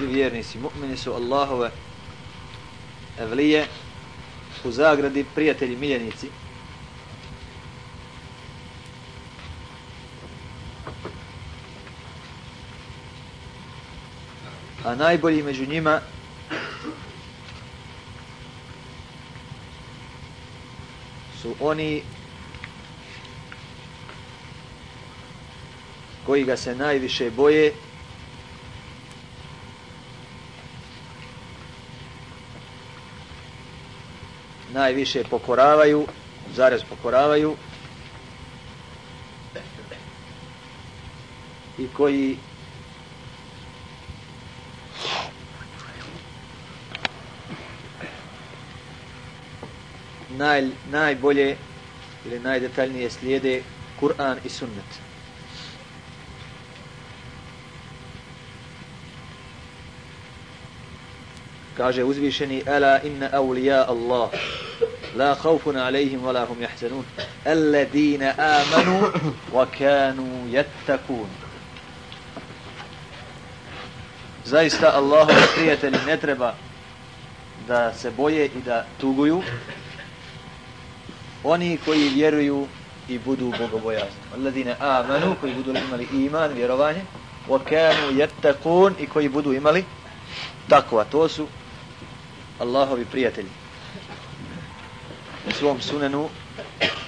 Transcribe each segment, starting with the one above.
svi vjernici, mu'mini su Allahove evlije, u zagradi prijatelji, miljenici. A najbolji među njima su oni koji ga se najviše boje najviše pokoravaju zarez pokoravaju i koji naj, najbolje ili najdetaljnije slijede Kur'an i sunnet. Kaže uzvišeni Ala inna awliya Allah لا خوف عليهم ولا هم hum الذين آمنوا amanu wa kanu yattaqun Zaista Allahove prijatelji ne treba da se boje i da tuguju oni koji vjeruju i budu bogobojazni. Alladine amanu, koji budu imali iman, vjerovanje, wa kanu yattaqun i koji budu imali takva. To su Allahovi prijatelji. Svom sunenu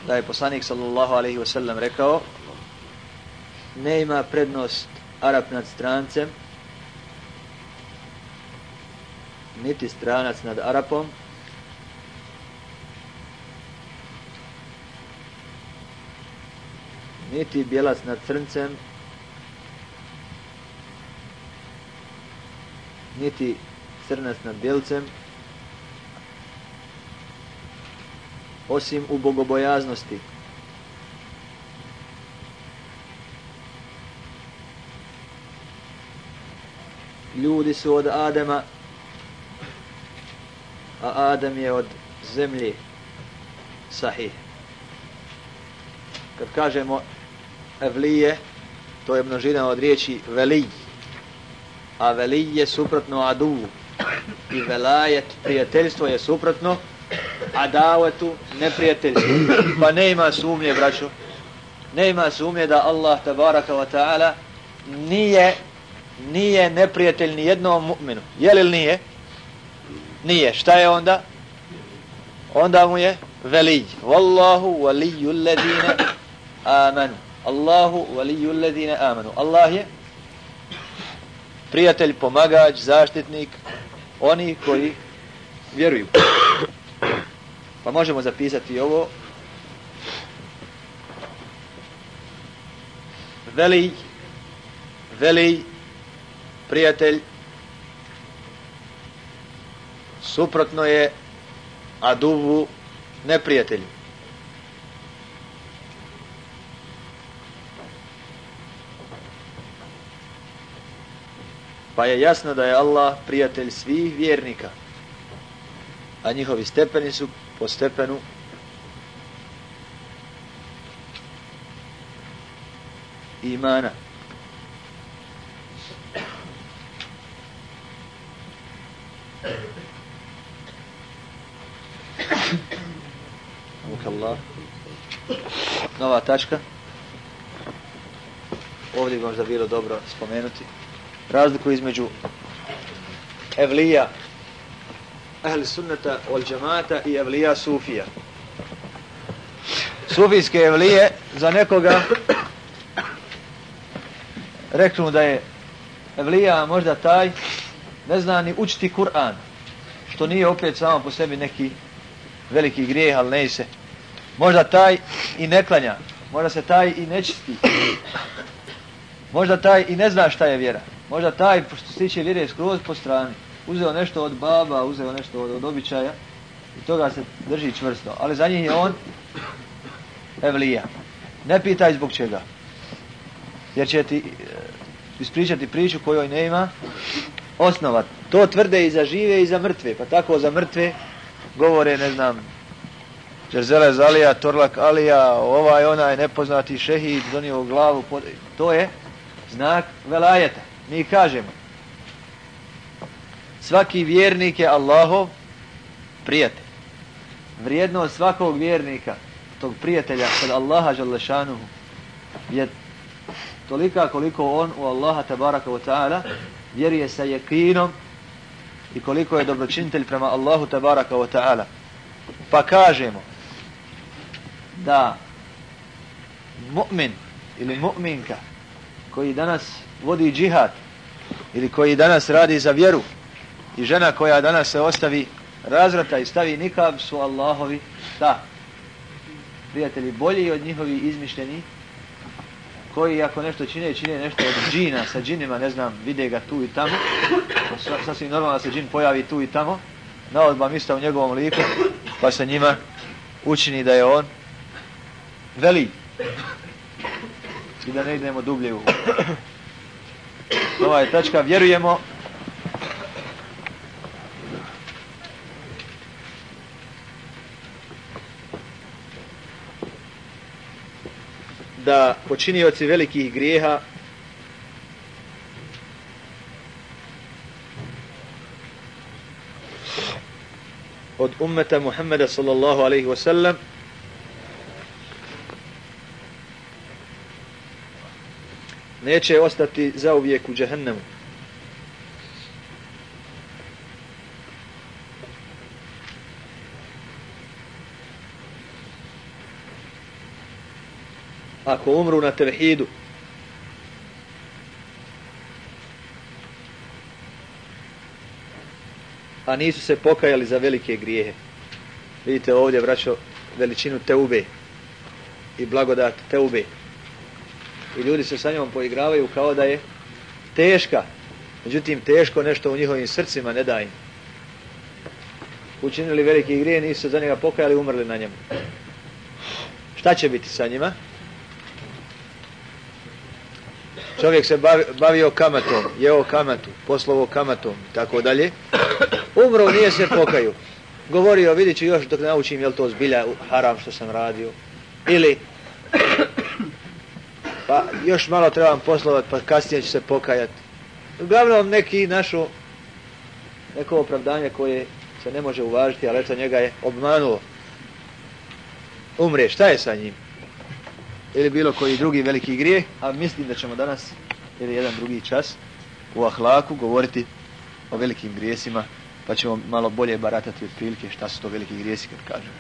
da je poslanik sallallahu alaihi wa sallam rekao ne ima prednost Arab nad strancem niti stranac nad Arapom niti bijelac nad crncem, niti crnac nad bijelcem, osim u bogobojaznosti. Ljudi su od Adema, a Adam je od zemlje. Sahih. Kad kažemo evlije, to je množina od riječi velij. A velij je suprotno adu. I velajet, prijateljstvo je suprotno adavetu, neprijateljstvo. Pa ne ima sumnje, braćo. Ne ima sumnje da Allah, tabaraka wa ta'ala, nije, nije neprijatelj ni jednom mu'minu. Je li nije? Nije. Šta je onda? Onda mu je velij. Wallahu waliju ledine amanu. Allahu waliju ledine amanu. Allah je prijatelj, pomagač, zaštitnik, oni koji vjeruju. Pa možemo zapisati ovo. Veli, veli, prijatelj, suprotno je aduvu neprijatelju. Pa je jasno da je Allah prijatelj svih vjernika. A njihovi stepeni su po stepenu imana. Allah. Nova tačka. Ovdje bi možda bilo dobro spomenuti razliku između evlija ahli sunnata ol džamata i evlija sufija. Sufijske evlije za nekoga reknu da je evlija možda taj ne zna ni učiti Kur'an što nije opet samo po sebi neki veliki grijeh, ali ne se. Možda taj i ne klanja, možda se taj i ne čisti, Možda taj i ne zna šta je vjera. Možda taj, što se tiče vjere, skroz po strani. Uzeo nešto od baba, uzeo nešto od, od običaja i toga se drži čvrsto. Ali za njih je on evlija. Ne pitaj zbog čega. Jer će ti e, ispričati priču kojoj ne ima osnova. To tvrde i za žive i za mrtve. Pa tako za mrtve govore, ne znam, Džerzele Zalija, Torlak Alija, ovaj onaj nepoznati šehid, donio glavu. To je znak velajeta. Mi kažemo, Svaki vjernik je Allahov prijatelj. Vrijednost svakog vjernika, tog prijatelja kod Allaha Žalešanuhu, je tolika koliko on u Allaha tabaraka wa ta'ala vjeruje sa jekinom i koliko je dobročinitelj prema Allahu tabaraka wa ta'ala. Pa kažemo da mu'min ili mu'minka koji danas vodi džihad ili koji danas radi za vjeru i žena koja danas se ostavi razrata i stavi nikab su Allahovi da prijatelji bolji od njihovi izmišljeni koji ako nešto čine, čine nešto od džina sa džinima, ne znam, vide ga tu i tamo, sasvim normalno da se džin pojavi tu i tamo, na odba mista u njegovom liku, pa se njima učini da je on veli. I da ne idemo dublje u Ova je tačka, vjerujemo da počinioci velikih grijeha od ummeta Muhammeda sallallahu alaihi wa sallam neće ostati zauvijek u džahennemu. Ako umru na tevhidu, a nisu se pokajali za velike grijehe. Vidite ovdje, vraćao veličinu teube i blagodat teube i ljudi se sa njom poigravaju kao da je teška. Međutim, teško nešto u njihovim srcima ne daje. Učinili veliki grije, nisu se za njega pokajali, umrli na njemu. Šta će biti sa njima? Čovjek se bavio kamatom, jeo kamatu, poslovo kamatom, tako dalje. Umro, nije se pokaju. Govorio, vidit ću još dok naučim je li to zbilja haram što sam radio. Ili pa još malo trebam poslovat, pa kasnije ću se pokajati. Uglavnom neki našo neko opravdanje koje se ne može uvažiti, ali eto njega je obmanuo. Umre, šta je sa njim? Ili bilo koji drugi veliki grije, a mislim da ćemo danas, ili jedan drugi čas, u ahlaku govoriti o velikim grijesima, pa ćemo malo bolje baratati od prilike šta su to veliki grijesi kad kažem.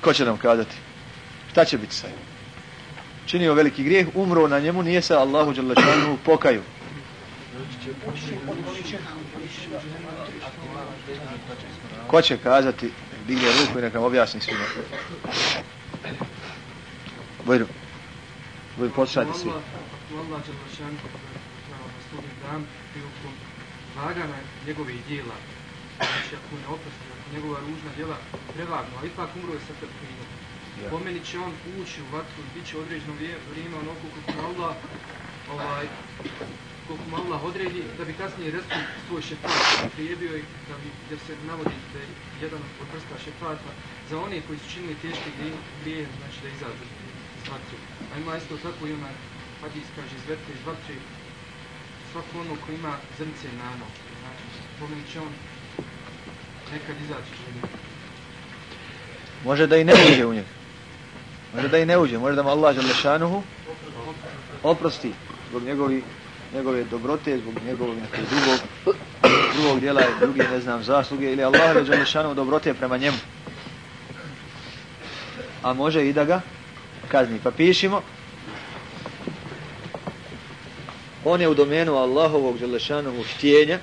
Ko će nam kazati? Šta će biti sa njim? činio veliki grijeh, umro na njemu, nije se Allahu Đalešanu pokaju. Ko će kazati, digne ruku i neka objasni svima. Bojru, bojru, poslušajte svi. Allah Đalešanu dan prilikom vagana njegovih dijela, znači ako ne oprosti, ako njegova ružna dijela prevagnu, ali ipak umro je sa trpinom. Yeah. po meni će on ući u vatru, bit će određeno vrijeme onako koliko mu Allah, ovaj, koliko mu Allah odredi, da bi kasnije restu svoj šefat. Prijebio i da bi, jer se navodi da je jedan od vrsta šefata za one koji su činili teške grije, znači da izađu. iz vatru. A ima isto tako i ona hadis kaže iz vatre, iz vatre, svako ono ko ima zrnce na znači pomenit će on nekad izaći želje. Može da i ne uđe u njeg. Može da i ne uđe, može da mu Allah želešanuhu oprosti zbog njegovi, njegove dobrote, zbog njegovog nekog drugog, drugog dijela, druge, ne znam, zasluge, ili Allah želešanuhu dobrote prema njemu. A može i da ga kazni. Pa pišimo, on je u domenu Allahovog želešanuhu htjenja,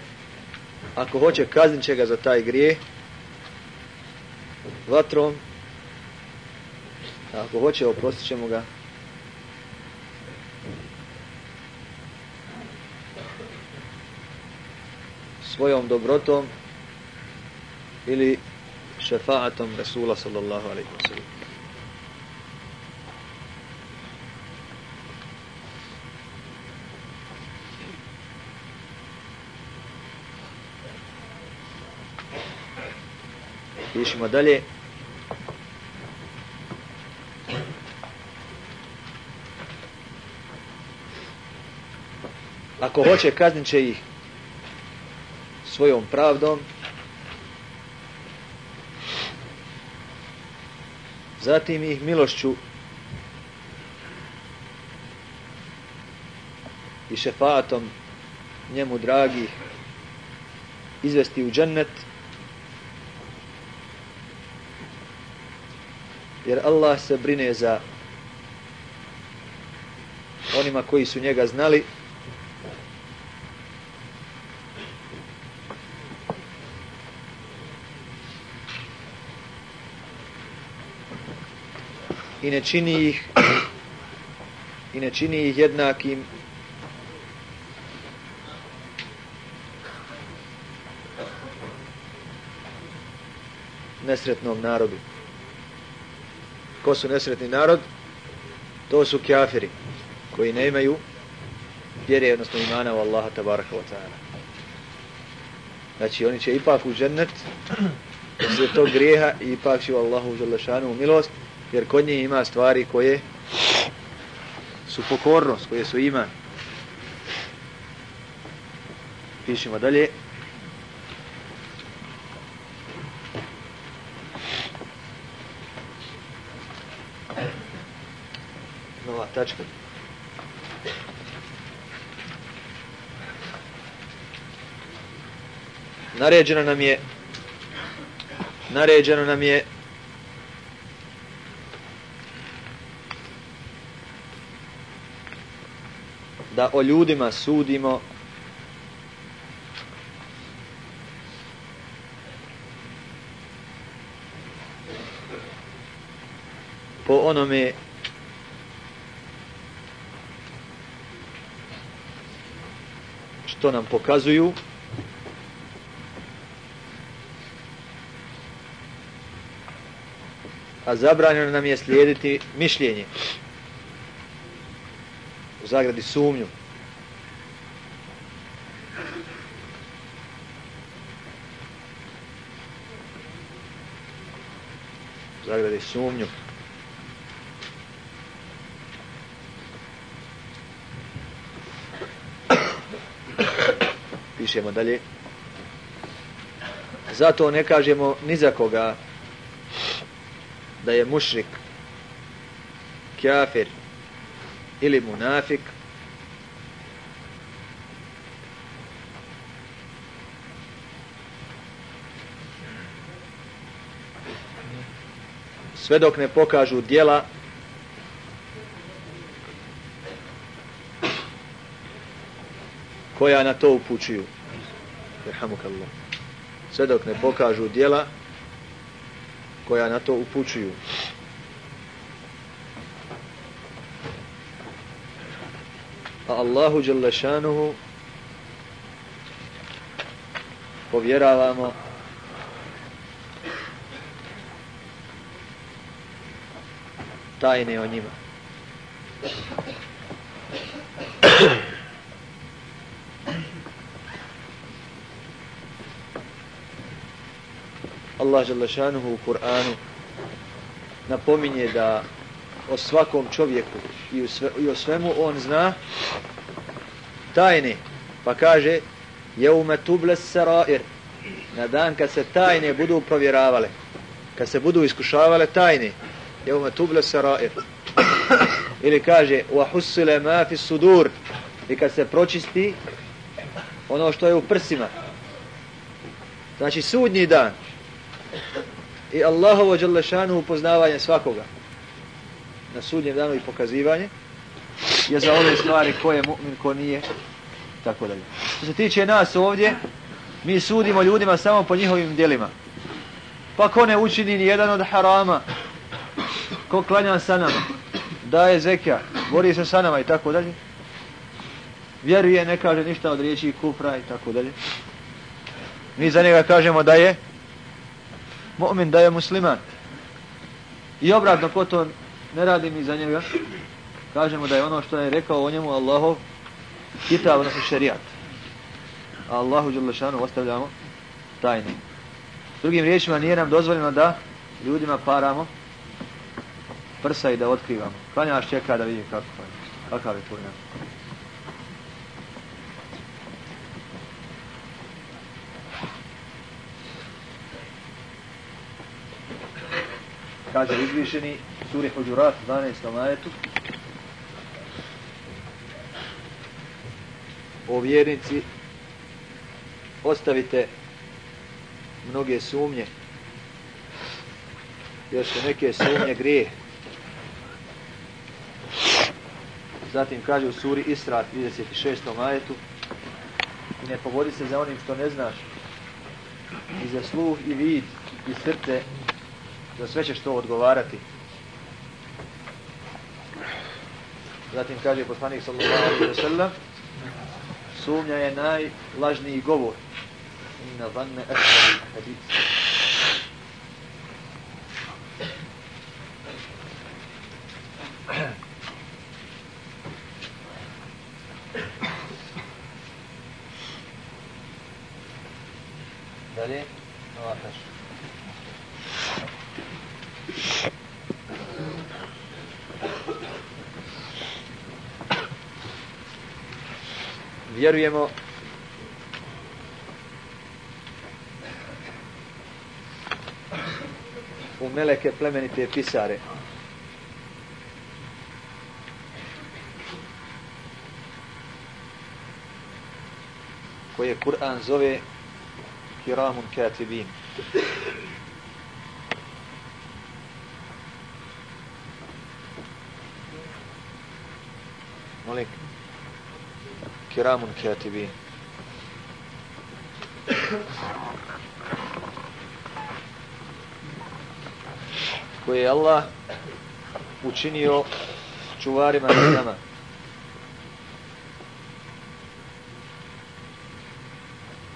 ako hoće kaznit će ga za taj grijeh, vatrom, ako hoće, oprostit ćemo ga. svojom dobrotom ili šefaatom Rasula sallallahu alaihi wa sallam. Pišimo dalje. Ako hoće, kaznit će ih svojom pravdom, zatim ih milošću i šefatom njemu dragih izvesti u džennet jer Allah se brine za onima koji su njega znali i ne čini ih i ne čini ih jednakim nesretnom narodu. Ko su nesretni narod? To su kafiri koji ne imaju vjere, odnosno imana u Allaha tabaraka wa ta'ala. Znači oni će ipak u džennet poslije tog grijeha i ipak će u Allahu želešanu u milost jer kod njih ima stvari koje su pokornost, koje su iman. Pišemo dalje. Nova tačka. Naređeno nam je naređeno nam je da o ljudima sudimo po onome to nam pokazuju a zabranjeno nam je slijediti mišljenje u zagradi sumnju. U zagradi sumnju. Pišemo dalje. Zato ne kažemo ni za koga da je mušrik, kafir, ili munafik sve dok ne pokažu dijela koja na to upućuju. Sve dok ne pokažu dijela koja na to upućuju. A Allahu Đelešanuhu povjeravamo tajne o njima. Allah Želešanuhu u Kur'anu napominje da o svakom čovjeku i, sve, i o svemu on zna tajne. Pa kaže, je tuble sarair, na dan kad se tajne budu provjeravale, kad se budu iskušavale tajne, je tuble sarair. Ili kaže, wa husile fi sudur, i kad se pročisti ono što je u prsima. Znači sudnji dan i Allahovo Đalešanu upoznavanje svakoga na sudnjem danu i pokazivanje je za ove stvari ko je mu'min, ko nije, tako dalje. Što se tiče nas ovdje, mi sudimo ljudima samo po njihovim dijelima. Pa ko ne učini ni jedan od harama, ko klanja sa nama, daje zekja, bori se sa nama i tako dalje, vjeruje, ne kaže ništa od riječi kufra i tako dalje. Mi za njega kažemo da je mu'min, da je musliman. I obratno, ko to ne radi mi za njega, kažemo da je ono što je rekao o njemu Allahov kitab, odnosno šerijat. A Allahu Đelešanu ostavljamo tajne. Drugim riječima nije nam dozvoljeno da ljudima paramo prsa i da otkrivamo. Klanjaš čeka da vidi kako klanjaš. Kakav je tvoj nam. Kaže uzvišeni suri Huđurat 12. majetu o vjernici ostavite mnoge sumnje još su neke sumnje grije zatim kaže u suri Isra 36. majetu i ne povodi se za onim što ne znaš i za sluh i vid i srce za sve ćeš to odgovarati. Zatim kaže poslanik sallallahu alaihi wa sallam sumnja je najlažniji govor. Inna vanne ekvali hadith. Dalje, nova. Vjerujemo u meleke plemenite pisare. koje Kur'an zove kiramun katibin. Molim. Kiramun katibin. koje je Allah učinio čuvarima na nama.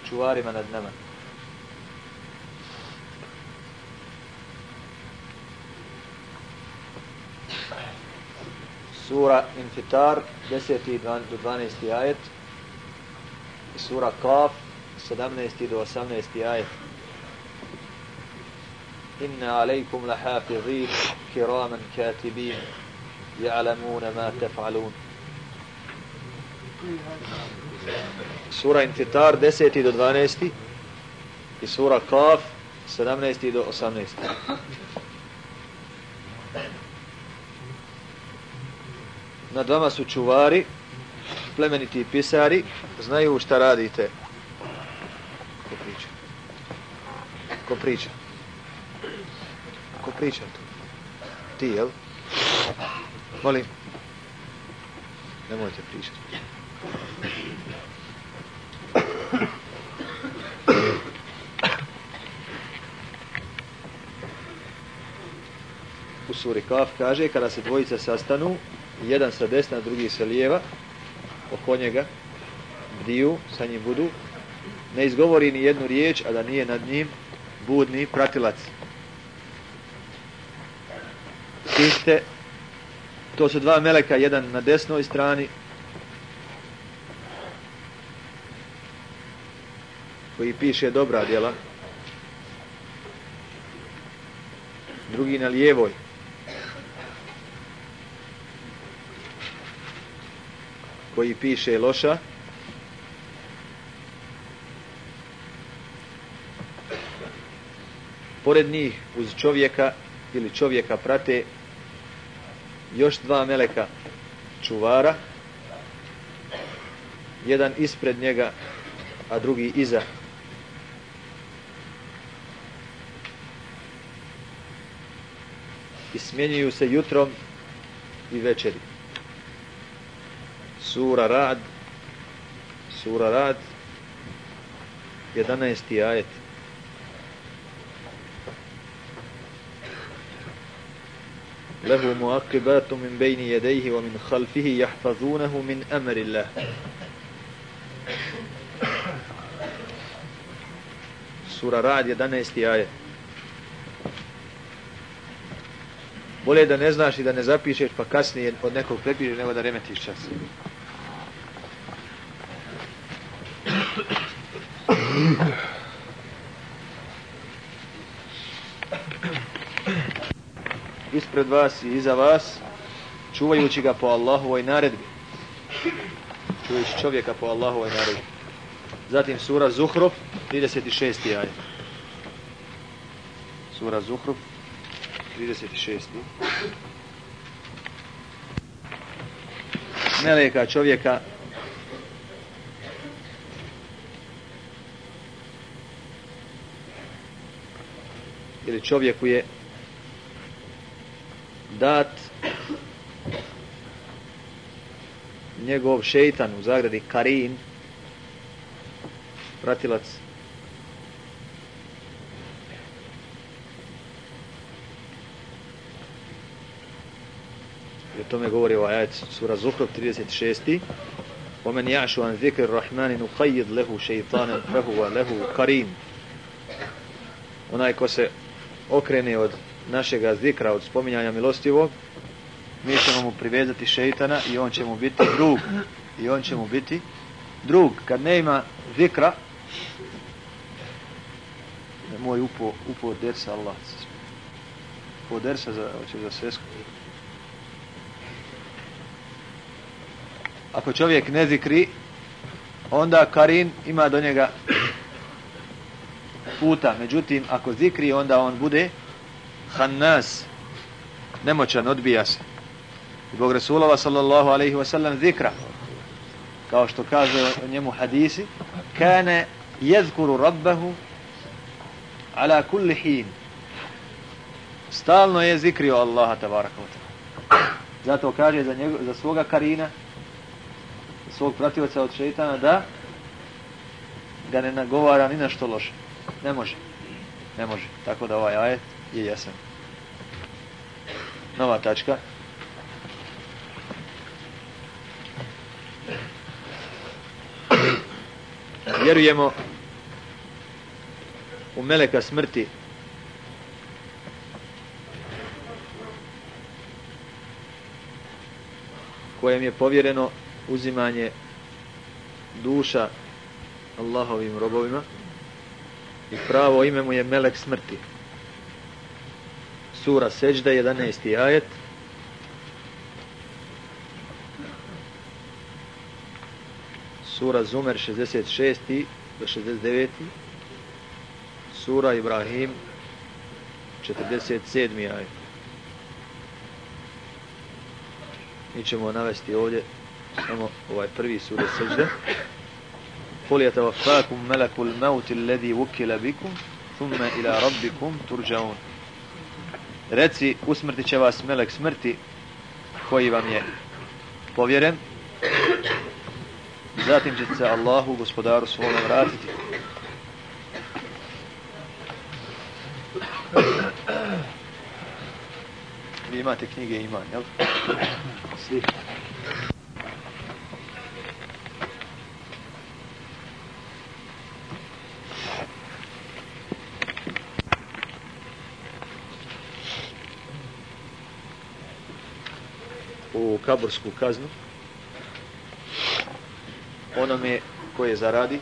Čuvarima nad nama. Sura Infitar, 10. do 12. ajet. Sura Kaf, 17. do 18. ajet. إن عليكم لحافظين كراما كاتبين يعلمون ما تفعلون Sura Infitar 10. do 12. i sura Kaf 17. do 18. Nad vama su čuvari, plemeniti pisari, znaju šta radite. Ko priča? Ko priča? Ko priča tu? Ti, jel? Molim. Nemojte pričati. U suri Kaf kaže kada se dvojica sastanu, jedan sa desna, drugi sa lijeva, oko njega, bdiju, sa njim budu, ne izgovori ni jednu riječ, a da nije nad njim budni pratilac. Iste, to su dva meleka, jedan na desnoj strani, koji piše dobra djela, drugi na lijevoj. Koji piše loša. Pored njih uz čovjeka ili čovjeka prate još dva meleka čuvara. Jedan ispred njega, a drugi iza. I smjenjuju se jutrom i večeri sura Rad sura Rad 11. ajet له مؤقبات من بين يديه ومن خلفه يحفظونه من أمر الله Sura Rad 11. ajet Bolje da ne znaš i da ne zapišeš pa kasnije od nekog prepišeš nego da remetiš čas. Ispred vas i iza vas, čuvajući ga po Allahovoj naredbi. Čuvajući čovjeka po Allahovoj naredbi. Zatim sura Zuhruf, 36. ajet. Sura Zuhruf, 36. Meleka čovjeka ili čovjeku je dat njegov šeitan u zagradi Karin pratilac i o tome govori ovaj ajet sura Zuhrov 36. ومن يعش عن ذكر الرحمن نقيد له شيطانا فهو له قرين onaj ko se okrene od našega zikra, od spominjanja milostivog, mi ćemo mu privezati šeitana i on će mu biti drug. I on će mu biti drug. Kad ne ima zikra, moj upo, upo dersa Allah. Upo dersa za, hoće za svesku. Ako čovjek ne zikri, onda Karin ima do njega puta. Međutim, ako zikri, onda on bude hannas, nemoćan, odbija se. Zbog Rasulova sallallahu alaihi wasallam zikra, kao što kaže o njemu hadisi, kane jezkuru rabbahu ala kulli hin. Stalno je zikrio Allaha tabaraka wa ta'ala. Zato kaže za, njego, za svoga karina, svog prativaca od šeitana, da ga ne nagovara ni na što loše. Ne može. Ne može. Tako da ovaj ajet je jasan. Nova tačka. Vjerujemo u meleka smrti kojem je povjereno uzimanje duša Allahovim robovima i pravo ime mu je Melek smrti. Sura Seđda, 11. ajet. Sura Zumer, 66. do 69. Sura Ibrahim, 47. ajet. Mi ćemo navesti ovdje samo ovaj prvi sura Seđda. قل يتوفاكم ملك الموت الذي وكل بكم ثم إلى ربكم ترجعون reci usmrtit će vas melek smrti koji vam je povjeren zatim će se Allahu gospodaru svome vratiti vi imate knjige iman jel? svi Kabursku kaznu. Onome koje zaradi.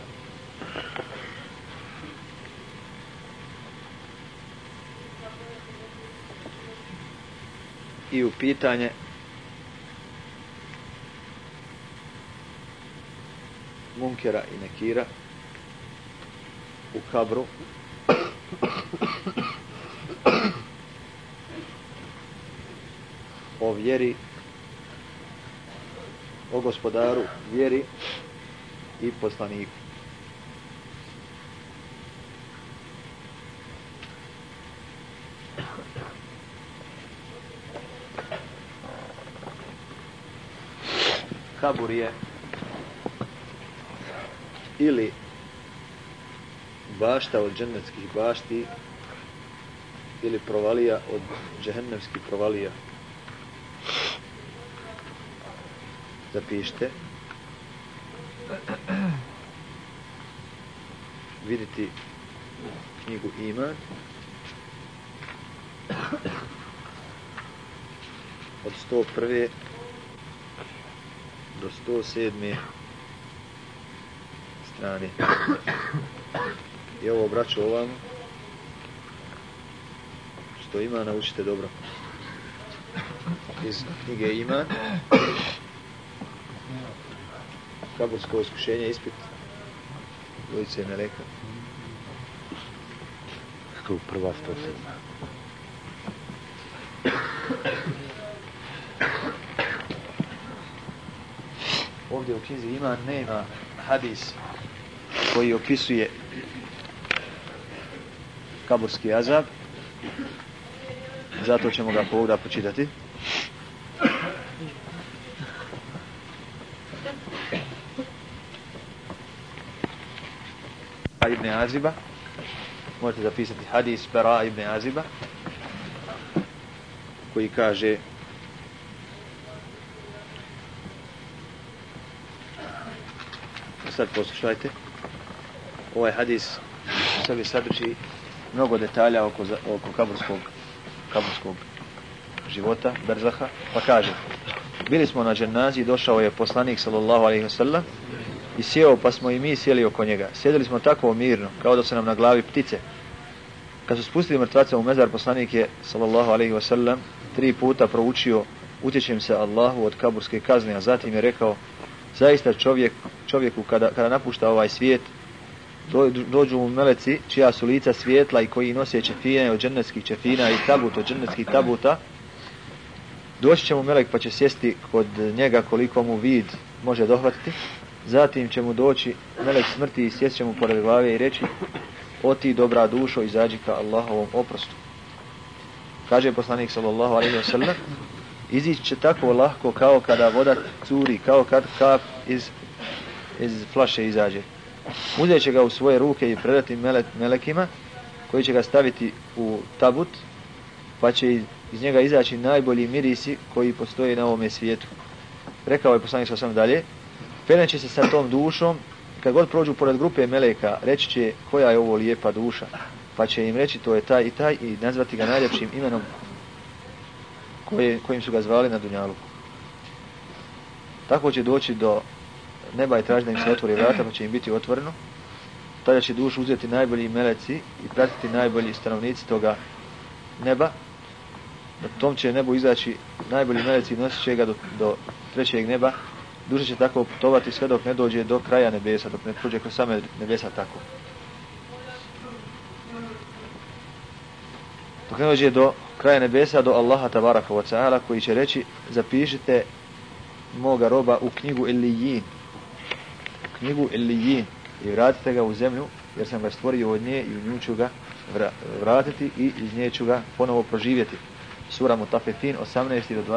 I u pitanje. Munkera i nekira. U kabru. O vjeri o gospodaru vjeri i poslaniku. Kabur je ili bašta od džennetskih bašti ili provalija od džehennemskih provalija. Zapišite vidite knjigu Iman od 101. do 107. strane i ovo obraću ovam što ima naučite dobro iz knjige Iman kabursko iskušenje, ispit dvojice je meleka. Tu prva stotina. Ovdje u knjizi ima, nema hadis koji opisuje kaburski azab. Zato ćemo ga povuda počitati. Ibn Aziba. Možete zapisati hadis Bera ibn Aziba koji kaže sad poslušajte ovaj hadis u sebi sadrži mnogo detalja oko, oko kaburskog kaburskog života, Berzaha, pa kaže bili smo na dženazi, došao je poslanik sallallahu alaihi wa sallam i sjeo pa smo i mi sjeli oko njega. Sjedili smo tako mirno, kao da se nam na glavi ptice. Kad su spustili mrtvaca u mezar, poslanik je, sallallahu alaihi wasallam, tri puta proučio utječem se Allahu od kaburske kazne, a zatim je rekao, zaista čovjek, čovjeku kada, kada napušta ovaj svijet, do, dođu mu meleci čija su lica svijetla i koji nose čefine od džennetskih čefina i tabut od džennetskih tabuta, doći će mu melek pa će sjesti kod njega koliko mu vid može dohvatiti, Zatim će mu doći melek smrti i sjeće mu pored glave i reći O ti dobra dušo, izađi ka Allahovom oprostu. Kaže poslanik sallallahu alaihi wa sallam Izići će tako lahko kao kada voda curi, kao kad kap iz, iz flaše izađe. Uzet će ga u svoje ruke i predati mele, melekima koji će ga staviti u tabut pa će iz njega izaći najbolji mirisi koji postoje na ovome svijetu. Rekao je poslanik sallallahu alaihi wa sallam dalje Peneće se sa tom dušom, kad god prođu pored grupe meleka, reći će koja je ovo lijepa duša, pa će im reći to je taj i taj i nazvati ga najljepšim imenom koje, kojim su ga zvali na Dunjalu. Tako će doći do neba i traži da im se otvori vrata, pa će im biti otvoreno. Tada će dušu uzeti najbolji meleci i pratiti najbolji stanovnici toga neba. Na tom će nebu izaći najbolji meleci i nosit će ga do, do trećeg neba, duša će tako putovati sve dok ne dođe do kraja nebesa, dok ne prođe kroz same nebesa tako. Dok ne dođe do kraja nebesa, do Allaha tabaraka wa ta'ala, koji će reći, zapišite moga roba u knjigu Ilijin. U knjigu Ilijin. I vratite ga u zemlju, jer sam ga stvorio od nje i u nju ću ga vratiti i iz nje ću ga ponovo proživjeti. Sura Mutafetin, 18. do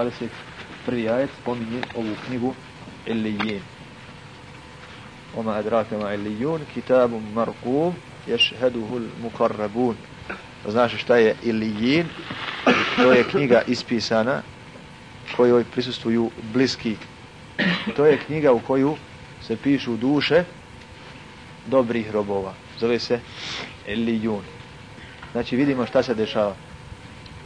21. ajet, spominje ovu knjigu illiyin. وما أدراك ما عليون كتاب مرقوم يشهده المقربون Znaš šta je Ilijin? To je knjiga ispisana kojoj prisustuju bliski. To je knjiga u koju se pišu duše dobrih robova. Zove se Ilijun. Znači vidimo šta se dešava.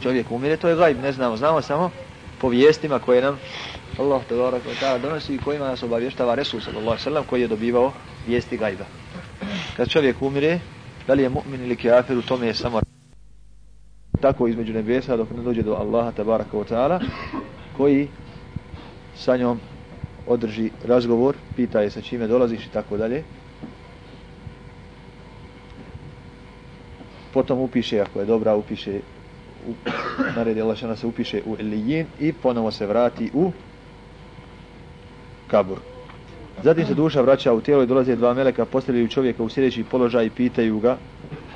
Čovjek umire, to je gajb, ne znamo. Znamo samo po vijestima koje nam Allah te barak wa ta'ala donosi kojima nas obavještava Resul sallallahu alaihi sallam koji je dobivao vijesti gajba. Kad čovjek umire, da li je mu'min ili kafir, u tome je samo tako između nebesa dok ne dođe do Allaha tabaraka wa ta'ala koji sa njom održi razgovor, pita je sa čime dolaziš i tako dalje. Potom upiše, ako je dobra, upiše u, naredi Allah se upiše u Elijin i ponovo se vrati u kabur. Zatim se duša vraća u tijelo i dolaze dva meleka, postavljaju čovjeka u sljedeći položaj i pitaju ga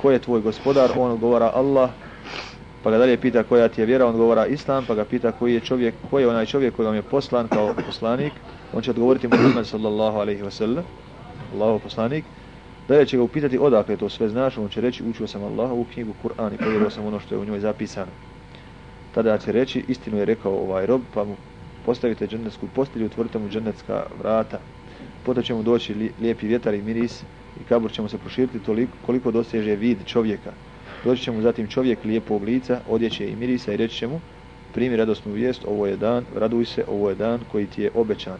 ko je tvoj gospodar, on odgovara Allah, pa ga dalje pita koja ti je vjera, on odgovara Islam, pa ga pita koji je čovjek, koji je onaj čovjek koji vam je poslan kao poslanik, on će odgovoriti Muhammed sallallahu alaihi wa sallam, Allahov poslanik, dalje će ga upitati odakle to sve znaš, on će reći učio sam Allaha u knjigu Kur'an i povjerio sam ono što je u njoj zapisano. Tada će reći, istinu je rekao ovaj rob, pa mu postavite džennetsku postelju, otvorite mu džennetska vrata, potom će mu doći lijepi vjetar i miris i kabur će mu se proširiti toliko koliko doseže vid čovjeka. Doći će mu zatim čovjek lijepog lica, odjeće i mirisa i reći će mu primi radosnu vijest, ovo je dan, raduj se, ovo je dan koji ti je obećan.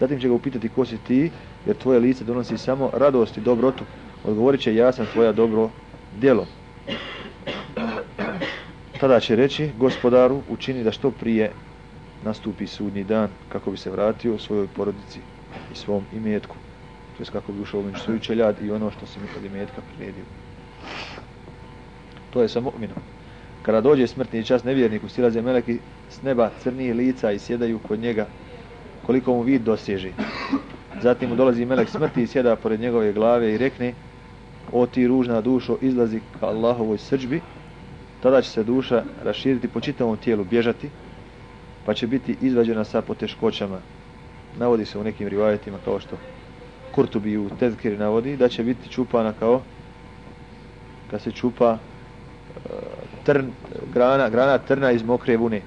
Zatim će ga upitati ko si ti, jer tvoje lice donosi samo radost i dobrotu. Odgovorit će ja sam tvoja dobro djelo. Tada će reći gospodaru učini da što prije nastupi sudnji dan kako bi se vratio svojoj porodici i svom imetku. To je kako bi ušao u svoju čeljad i ono što se mi od imetka priredio. To je sa mu'minom. kada dođe smrtni čas nevjerniku, stilaze meleki s neba crnije lica i sjedaju kod njega koliko mu vid dosježi. Zatim mu dolazi melek smrti i sjeda pored njegove glave i rekne o ti ružna dušo izlazi ka Allahovoj srđbi tada će se duša raširiti po čitavom tijelu, bježati pa će biti izvađena sa poteškoćama. Navodi se u nekim rivajetima kao što Kurtubi u Tezkiri navodi da će biti čupana kao kad se čupa e, trn, grana, grana trna iz mokre vune.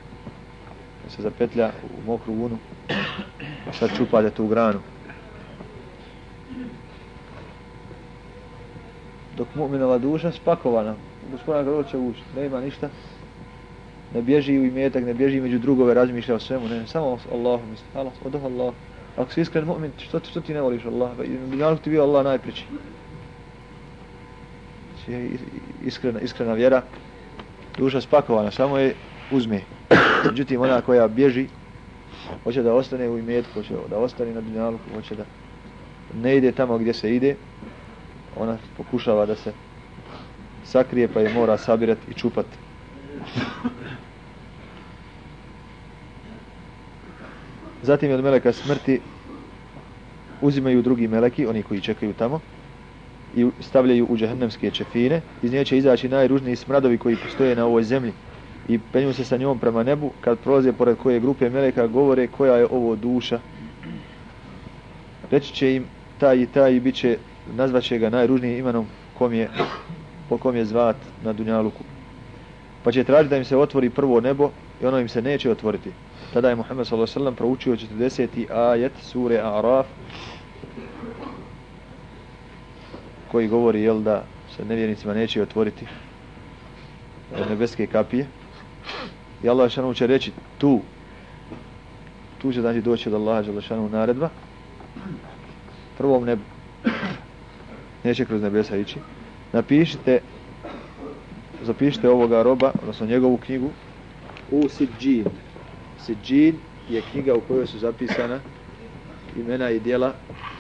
Kad se zapetlja u mokru vunu, pa sad čupate tu granu. Dok mu'minova duša spakovana, gospodina Grova će ući, ne ima ništa, ne bježi u imetak, ne bježi među drugove, razmišlja o svemu, ne, samo Allahu misli, Allah, odoh Allah. Ako si iskren mu'min, što, što ti ne voliš Allah? Bi ti bio Allah najpriči znači, je iskrena, iskrena vjera, duša spakovana, samo je uzme. Međutim, ona koja bježi, hoće da ostane u imetku, hoće da ostane na dunjalku, hoće da ne ide tamo gdje se ide, ona pokušava da se sakrije, pa je mora sabirati i čupati. Zatim je od meleka smrti uzimaju drugi meleki, oni koji čekaju tamo, i stavljaju u džehennemske čefine. Iz nje će izaći najružniji smradovi koji postoje na ovoj zemlji i penju se sa njom prema nebu kad prolaze pored koje grupe meleka govore koja je ovo duša. Reći će im taj i taj i bit će, nazvaće ga najružnijim imenom kom je, po kom je zvat na Dunjaluku. Pa će tražiti da im se otvori prvo nebo i ono im se neće otvoriti. Tada je Muhammed s.a.v. proučio 40. ajet sure Araf koji govori jel da se nevjernicima neće otvoriti nebeske kapije i Allah šanu će reći tu tu će znači doći od Allaha Đalešanu naredba prvom nebu neće kroz nebesa ići napišite zapišite ovoga roba odnosno njegovu knjigu u Sidžin Sidžin je knjiga u kojoj su zapisana imena i dijela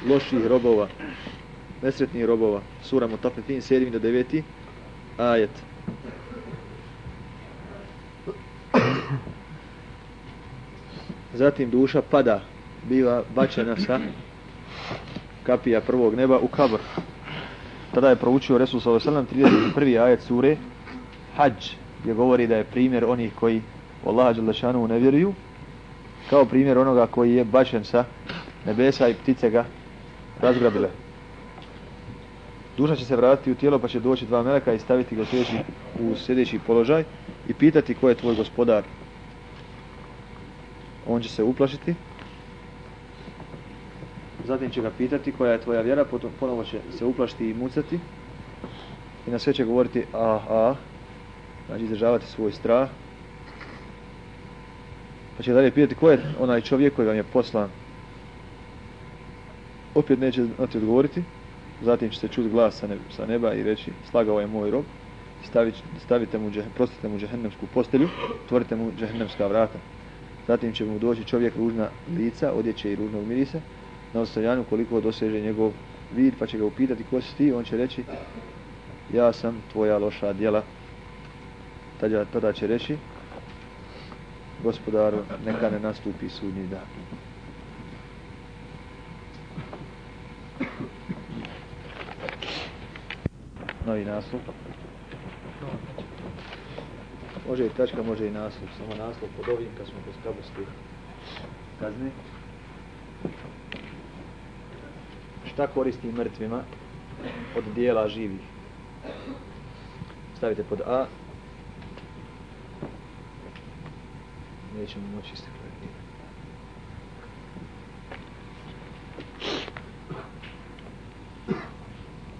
loših robova nesretnih robova. Sura Mutafifin, 7. do 9. ajet. Zatim duša pada, biva bačena sa kapija prvog neba u kabr. Tada je proučio Resul s.a.v. 31. ajet sure Hadž, gdje govori da je primjer onih koji u Allaha Đelešanu ne vjeruju, kao primjer onoga koji je bačen sa nebesa i ptice ga razgrabile duša će se vratiti u tijelo pa će doći dva meleka i staviti ga sljedeći, u sljedeći položaj i pitati ko je tvoj gospodar. On će se uplašiti. Zatim će ga pitati koja je tvoja vjera, potom ponovo će se uplašiti i mucati. I na sve će govoriti a, a, znači izdržavati svoj strah. Pa će dalje pitati ko je onaj čovjek koji vam je poslan. Opet neće znati odgovoriti zatim će se čuti glas sa, neba, sa neba i reći slagao je moj rob, stavit, stavite mu, prostite mu džehennemsku postelju, otvorite mu džehennemska vrata. Zatim će mu doći čovjek ružna lica, odjeće i ružnog mirisa, na ostavljanju koliko doseže njegov vid, pa će ga upitati ko si ti, on će reći ja sam tvoja loša djela. Tada, tada će reći gospodaru, neka ne nastupi sudnji dan. novi naslov. Može i tačka, može i naslov, samo naslov pod ovim kad smo kod kaburske kazne. Šta koristi mrtvima od dijela živih? Stavite pod A. Nećemo moći istakle.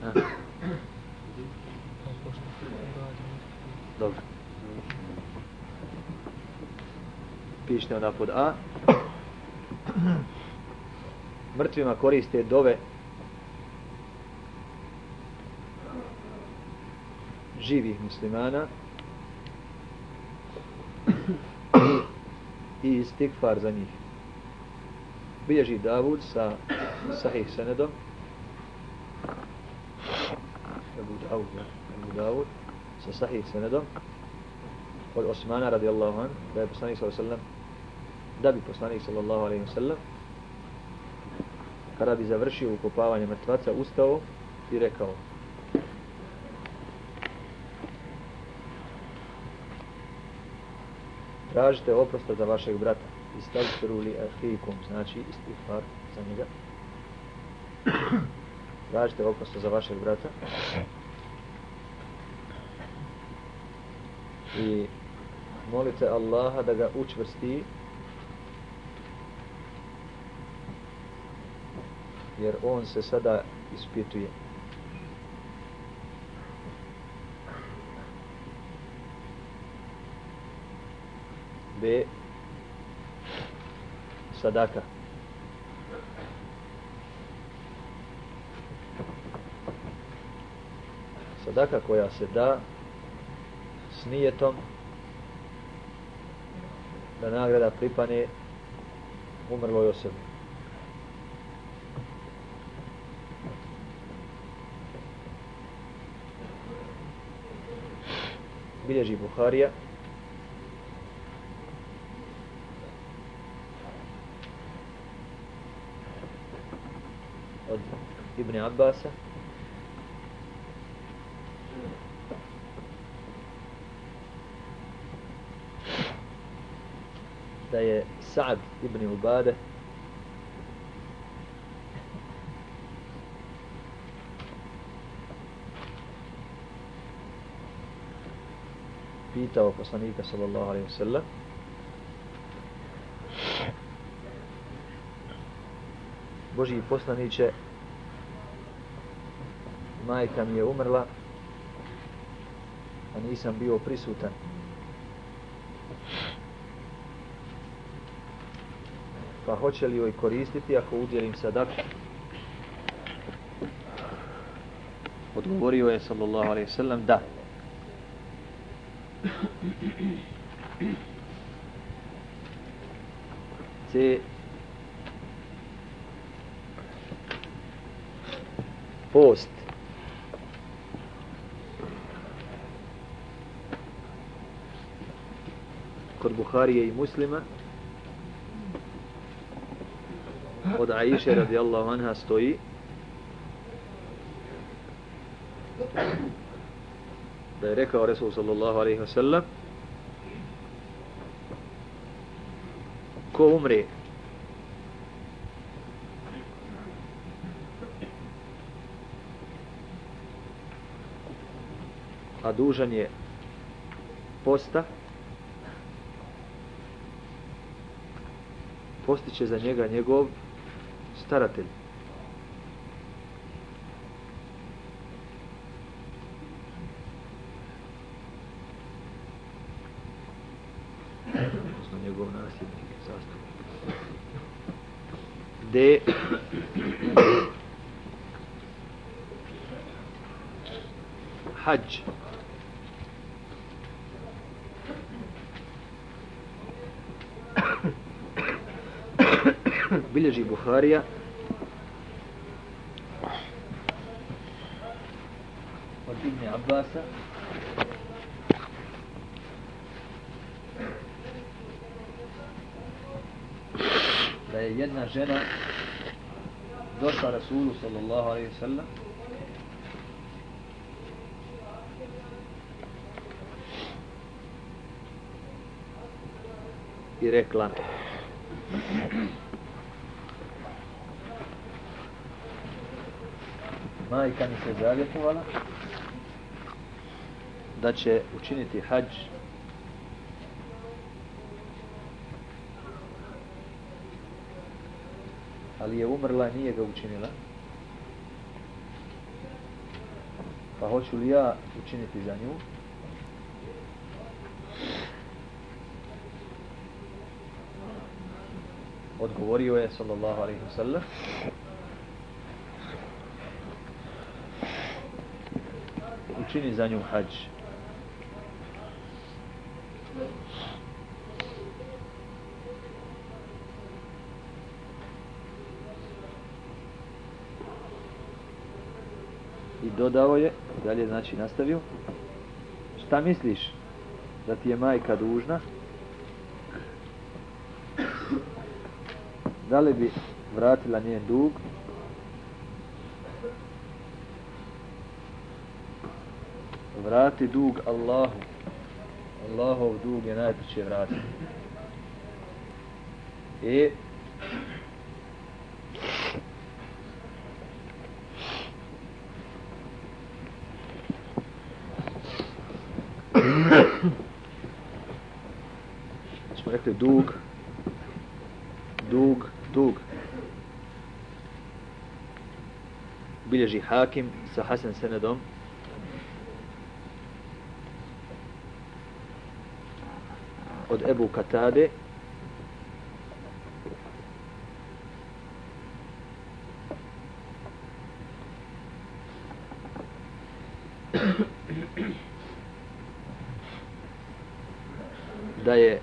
Ah. Dobro. Pišite onda pod A. Mrtvima koriste dove živih muslimana i istikfar za njih. Bilježi Davud sa sahih senedom. Ebu Davud, ja. Ebu Davud sa sahih senedom od Osmana radijallahu an, da je poslanik sallallahu alaihi sallam, da bi poslanik sallallahu alaihi sallam, kada bi završio ukopavanje mrtvaca, ustao i rekao, tražite oprosta za vašeg brata, istavfiru li ahikum, znači istighfar za njega, tražite oprosta za vašeg brata, i molite Allaha da ga učvrsti. Jer on se sada ispituje. B. Sadaka. Sadaka koja se da s nijetom da nagrada pripane umrloj osobi. Bilježi Buharija od Ibn Abbasa. Da je Sa'd ibn Ubade. Pitao poslanika sallallahu alaihi wasallam Boži poslaniće majka mi je umrla a nisam bio prisutan pa hoće li joj koristiti ako udjelim sadaku? Odgovorio je sallallahu alaihi sallam da. Kod Buharije i muslima od Aisha radijallahu anha stoji da je rekao Resul sallallahu alaihi wa sallam ko umre a dužan je posta postiće za njega njegov staratelj. Odnosno njegov nasljednik, zastupnik. D. Hadž. bilježi Buharija. Od Ibn Abbasa. Da je jedna žena došla Rasulu sallallahu alaihi sallam. I rekla majka mi se zavjetovala da će učiniti hađ. Ali je umrla nije ga učinila. Pa hoću li ja učiniti za nju? Odgovorio je sallallahu alaihi wa čini za nju hađ. I dodao je, dalje znači nastavio, šta misliš da ti je majka dužna, da li bi vratila njen dug? Vrati dug Allahu. Allahov dug je najpreće vratiti. I e, smo rekli dug dug dug bilježi hakim sa Hasan Senedom od Ebu Katade da je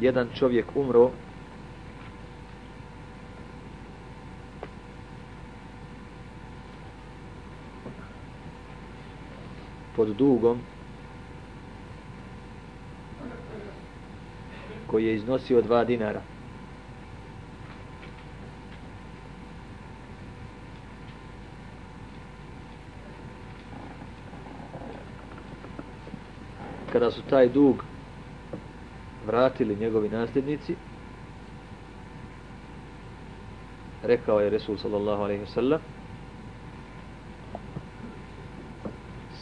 jedan čovjek umro pod dugom koji je iznosio dva dinara. Kada su taj dug vratili njegovi nasljednici, rekao je Resul sallallahu alaihi wa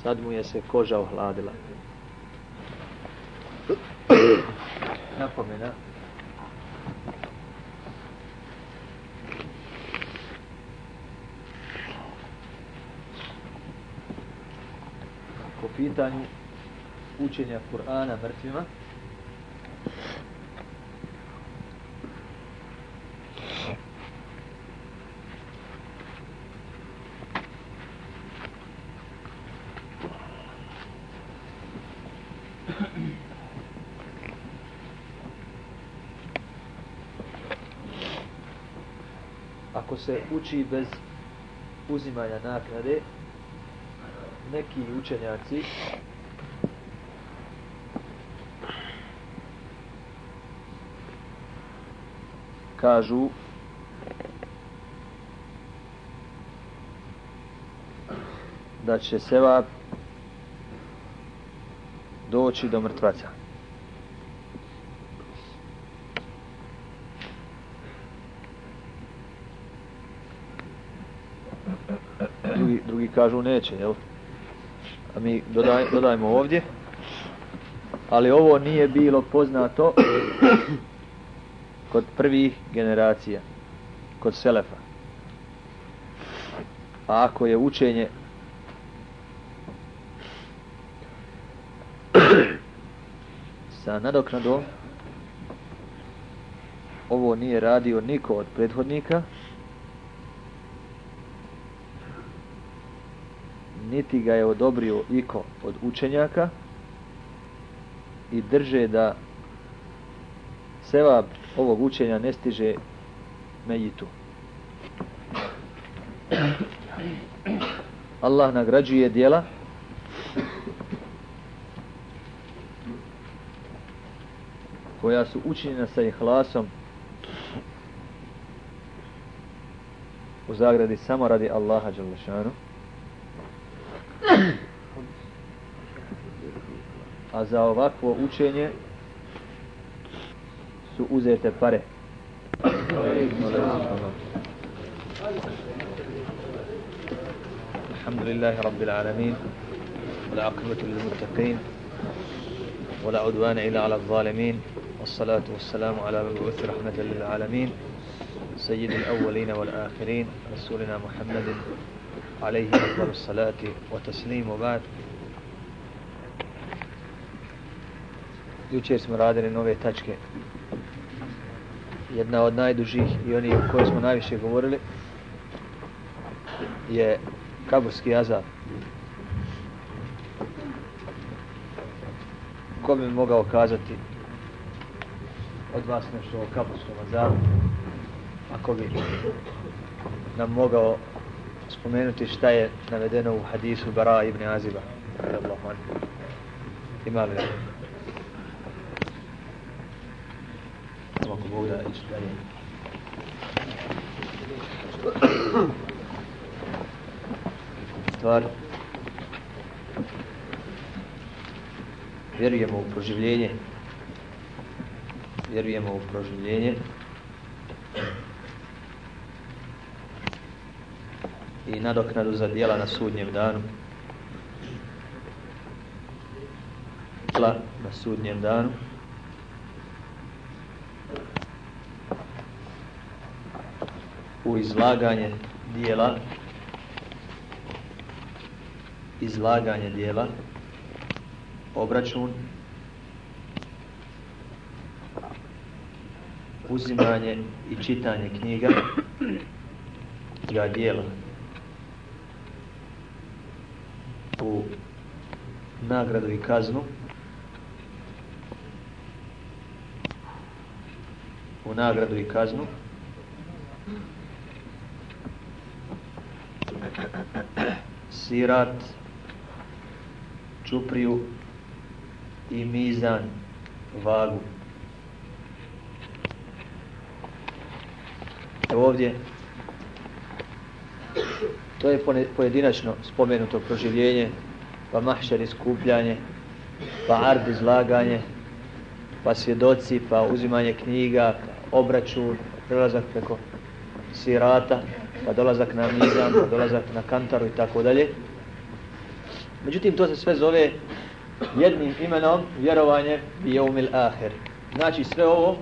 sallam, sad mu je se koža ohladila. Napomena. Po pitanju učenja Kur'ana mrtvima, ako se uči bez uzimanja naknade, neki učenjaci kažu da će seva doći do mrtvaca. Drugi, drugi kažu neće, jel? A mi dodaj, dodajmo ovdje. Ali ovo nije bilo poznato kod prvih generacija, kod Selefa. A ako je učenje sa nadoknadom, ovo nije radio niko od prethodnika, niti ga je odobrio iko od učenjaka i drže da seva ovog učenja ne stiže mejitu. Allah nagrađuje dijela koja su učinjena sa ihlasom u zagradi samo radi Allaha Đalešanu a za ovakvo učenje su uzete pare. الحمد لله رب العالمين والعاقبة للمتقين ولا عدوان إلا على الظالمين والصلاة والسلام على مبعوث رحمة للعالمين سيد الأولين والآخرين رسولنا محمد عليه أفضل الصلاة وتسليم وبعد Jučer smo radili nove tačke. Jedna od najdužih i oni o kojoj smo najviše govorili je kaburski azab. Ko bi mogao kazati od vas nešto o kaburskom azabu? Ako bi nam mogao spomenuti šta je navedeno u hadisu Bara ibn Aziba. Ima li? Ako Bog da ići dalje. Stvar. Vjerujemo u proživljenje. Vjerujemo u proživljenje. i nadoknadu za dijela na sudnjem danu. Dijela na sudnjem danu. U izlaganje dijela izlaganje dijela obračun uzimanje i čitanje knjiga ga dijela u nagradu i kaznu u nagradu i kaznu sirat čupriju i mizan vagu. Evo ovdje To je pojedinačno spomenuto proživljenje, pa mahšer iskupljanje, pa ard izlaganje, pa svjedoci, pa uzimanje knjiga, pa obračun, prelazak preko sirata, pa dolazak na mizan, pa dolazak na kantaru i tako dalje. Međutim, to se sve zove jednim imenom vjerovanje bi je umil aher. Znači sve ovo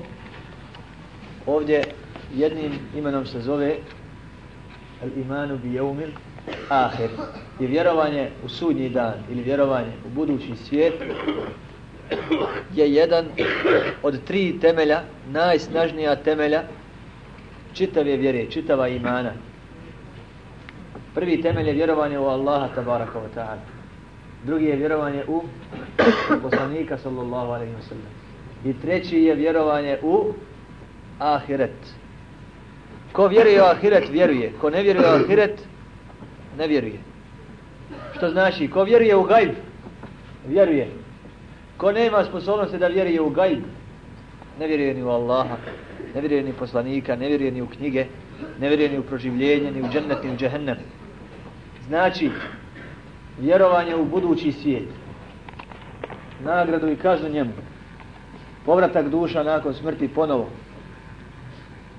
ovdje jednim imenom se zove al-imanu bi jeumil ahir i vjerovanje u sudnji dan ili vjerovanje u budući svijet je jedan od tri temelja, najsnažnija temelja čitave vjere, čitava imana. Prvi temelj je vjerovanje u Allaha tabaraka wa ta'ala. Drugi je vjerovanje u poslanika sallallahu alaihi wa sallam. I treći je vjerovanje u ahiret. Ko vjeruje u ahiret, vjeruje. Ko ne vjeruje u ahiret, ne vjeruje. Što znači, ko vjeruje u gajb, vjeruje. Ko nema sposobnosti da vjeruje u gajb, ne vjeruje ni u Allaha, ne vjeruje ni poslanika, ne vjeruje ni u knjige, ne vjeruje ni u proživljenje, ni u džennet, ni u džehennem. Znači, vjerovanje u budući svijet, nagradu i kaznu njemu, povratak duša nakon smrti ponovo,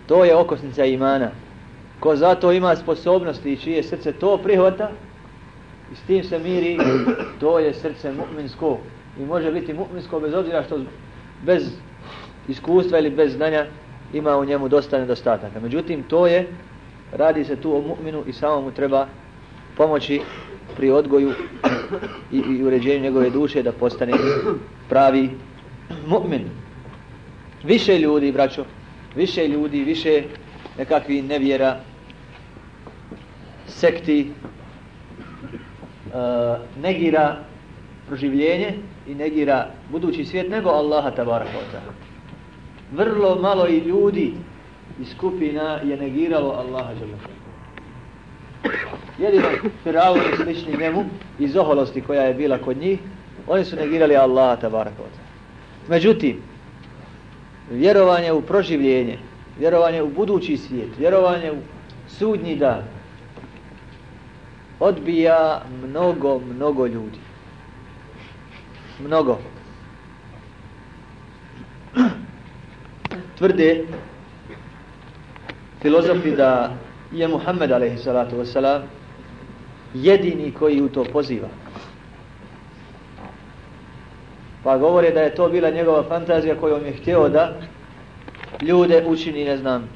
To je okosnica imana. Ko zato ima sposobnosti i čije srce to prihvata i s tim se miri, to je srce mu'minsko. I može biti mu'minsko bez obzira što bez iskustva ili bez znanja ima u njemu dosta nedostataka. Međutim, to je, radi se tu o mu'minu i samo mu treba pomoći pri odgoju i, i uređenju njegove duše da postane pravi mu'min. Više ljudi, braćo, više ljudi, više nekakvi nevjera, sekti, uh, negira proživljenje i negira budući svijet nego Allaha tabaraka wa Vrlo malo i ljudi i skupina je negiralo Allaha dželle. Jedino Firaun i slični njemu iz oholosti koja je bila kod njih, oni su negirali Allaha tabaraka wa Međutim, vjerovanje u proživljenje, vjerovanje u budući svijet, vjerovanje u sudnji dan, odbija mnogo, mnogo ljudi. Mnogo. Tvrde filozofi da je Muhammed a.s. jedini koji u to poziva. Pa govore da je to bila njegova fantazija kojom je htio da ljude učini, ne znam,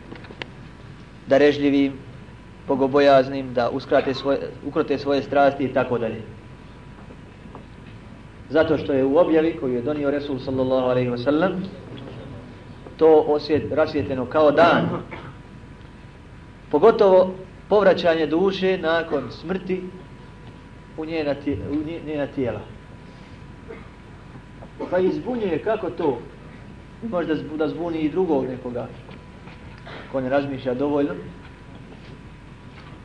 da režljivim, pogobojaznim, da uskrate svoje, ukrote svoje strasti i tako dalje. Zato što je u objavi koju je donio Resul sallallahu alaihi wasallam to osvjet, rasvjeteno kao dan. Pogotovo povraćanje duše nakon smrti u njena, tije, u njena tijela. Pa izbunjuje kako to? Možda da zbuni i drugog nekoga. Ko ne razmišlja dovoljno.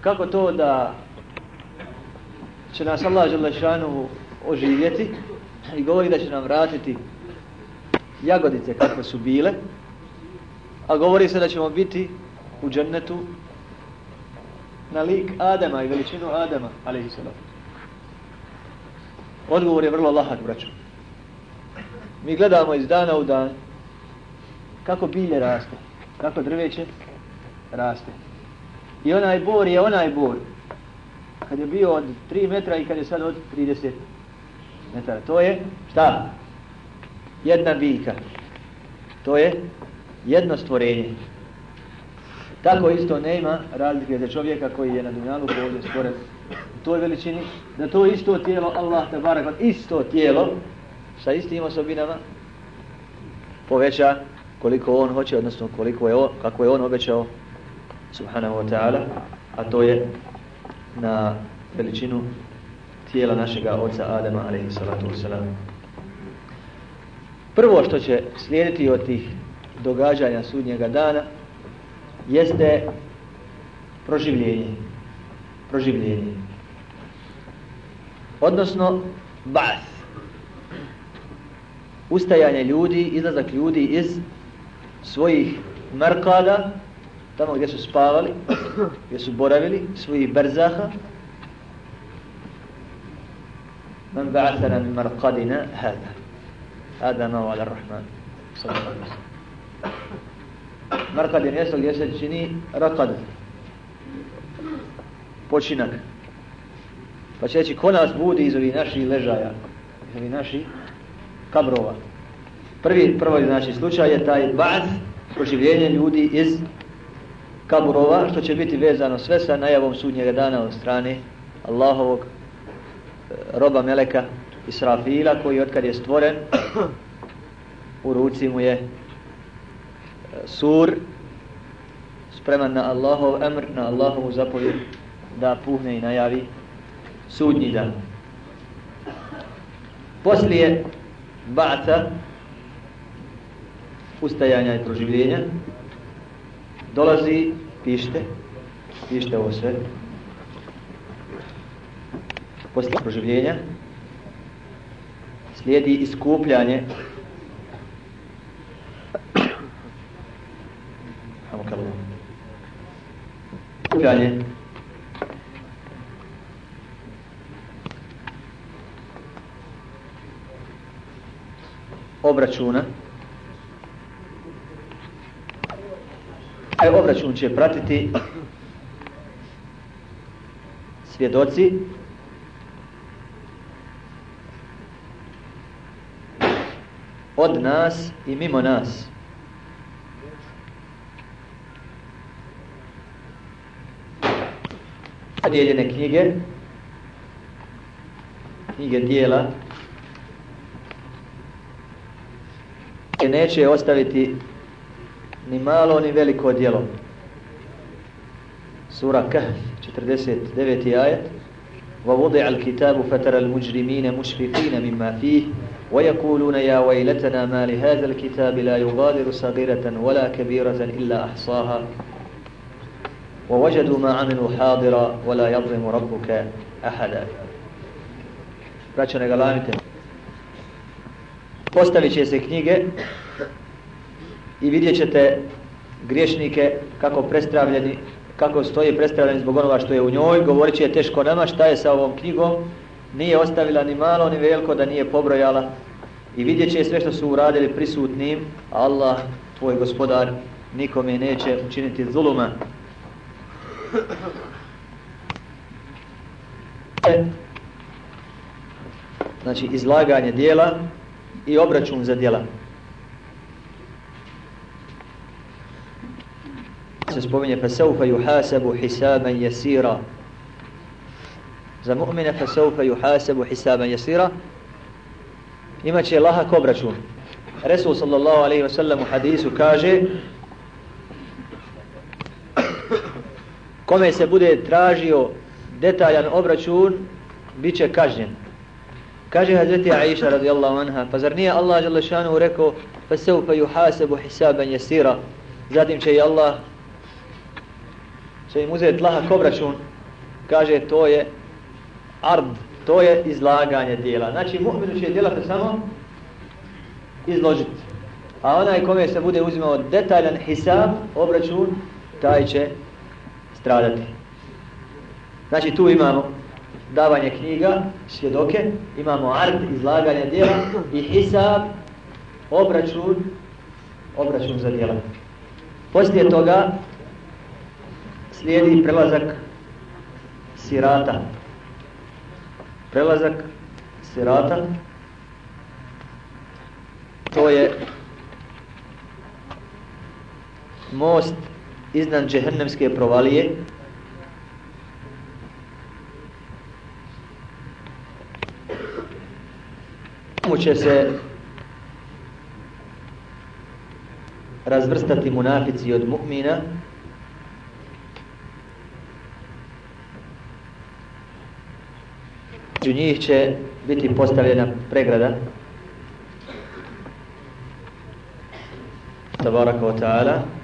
Kako to da će nas Allah Želešanu oživjeti i govori da će nam vratiti jagodice kakve su bile, a govori se da ćemo biti u džennetu na lik Adama i veličinu Adama, alaihi salatu. Odgovor je vrlo lahat, braćo. Mi gledamo iz dana u dan kako bilje raste, kako drveće raste. I onaj bor je onaj bor. Kad je bio od 3 metra i kad je sad od 30 metara. To je šta? Jedna biljka. To je jedno stvorenje. Tako isto nema razlike za čovjeka koji je na dunjalu ovdje stvoren u toj veličini, da to isto tijelo Allah te barak, isto tijelo sa istim osobinama poveća koliko on hoće, odnosno koliko je on, kako je on obećao subhanahu wa ta'ala, a to je na veličinu tijela našega oca Adama, alaihi salatu wasalam. Prvo što će slijediti od tih događanja sudnjega dana jeste proživljenje. Proživljenje. Odnosno, bas. Ustajanje ljudi, izlazak ljudi iz svojih mrkada, tamo gdje su spavali, gdje su boravili, svojih berzaha. Man ba'athana min marqadina hada. Hada ma wa'ala rahman. Sallallahu alaihi wa Markad je mjesto gdje se čini rakad. Počinak. Pa će reći, ko nas budi iz ovih naših ležaja, iz ovih naših kabrova. Prvi, prvo znači slučaj je taj ba'd, proživljenje ljudi iz kaburova, što će biti vezano sve sa najavom sudnjega dana od strane Allahovog e, roba Meleka Israfila, koji otkad je stvoren, u ruci mu je sur spreman na Allahov emr, na Allahovu zapovjed da puhne i najavi sudnji dan. Poslije ba'ca, ustajanja i proživljenja dolazi, pište, pište ovo sve, poslije proživljenja slijedi iskupljanje okupljanje obračuna. Taj obračun će pratiti svjedoci. Od nas i mimo nas. Podijeljene knjige, knjige dijela, i neće ostaviti ni malo ni veliko dijelo. Sura Kahf, 49. ajet. ووضع الكتاب فترى المجرمين مشفقين مما فيه ويقولون يا ويلتنا ما لهذا الكتاب لا يغادر صغيرة ولا كبيرة إلا أحصاها ووجدوا ما عملوا حاضرا ولا يظلم ربك أحدا Braćo, ne galamite. Postavit će se knjige i vidjet ćete griješnike kako prestravljeni, kako stoji prestravljeni zbog onoga što je u njoj. Govorit će teško nama šta je sa ovom knjigom. Nije ostavila ni malo ni veliko da nije pobrojala. I vidjet će sve što su uradili prisutnim. Allah, tvoj gospodar, nikome neće učiniti zuluma. Znači izlaganje dijela i obračun za dijela. Se spominje fasaufa yuhasabu hisaban yasira. Za mu'mina fasaufa yuhasabu hisaban yasira. Imaće lahak obračun. Resul sallallahu alaihi wa sallam u hadisu kaže kome se bude tražio detaljan obračun, bit će kažnjen. Kaže Hazreti Aisha radijallahu anha, pa zar nije Allah Đalešanu rekao, fa seufa yuhasebu hisaban jesira, zatim će i Allah će im uzeti lahak obračun, kaže to je ard, to je izlaganje dijela. Znači mu'minu će djela samo izložiti. A onaj kome se bude uzimao detaljan hisab, obračun, taj će stradati. Znači tu imamo davanje knjiga, svjedoke, imamo art, izlaganje djela i hisab, obračun, obračun za djela. Poslije toga slijedi prelazak sirata. Prelazak sirata to je most iznad džehennemske provalije. Mu će se razvrstati munafici od mu'mina. Među njih će biti postavljena pregrada. Tabaraka wa ta'ala.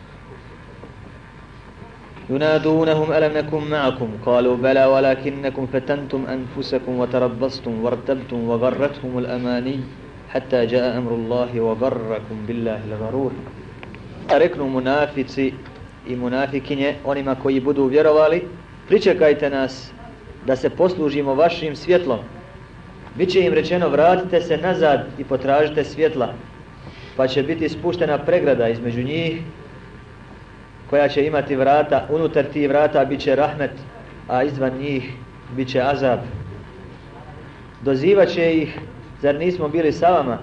ينادونهم ألم نكن معكم قالوا بلى ولكنكم فتنتم أنفسكم وتربصتم وارتبتم وغرتهم الأماني حتى جاء أمر الله وغركم بالله الغرور reknu munafici i munafikinje onima koji budu vjerovali pričekajte nas da se poslužimo vašim svjetlom Biće im rečeno vratite se nazad i potražite svjetla pa će biti spuštena pregrada između njih koja će imati vrata unutar tih vrata bit će rahmet a izvan njih bit će azab. Dozivaće ih zar nismo bili sa vama?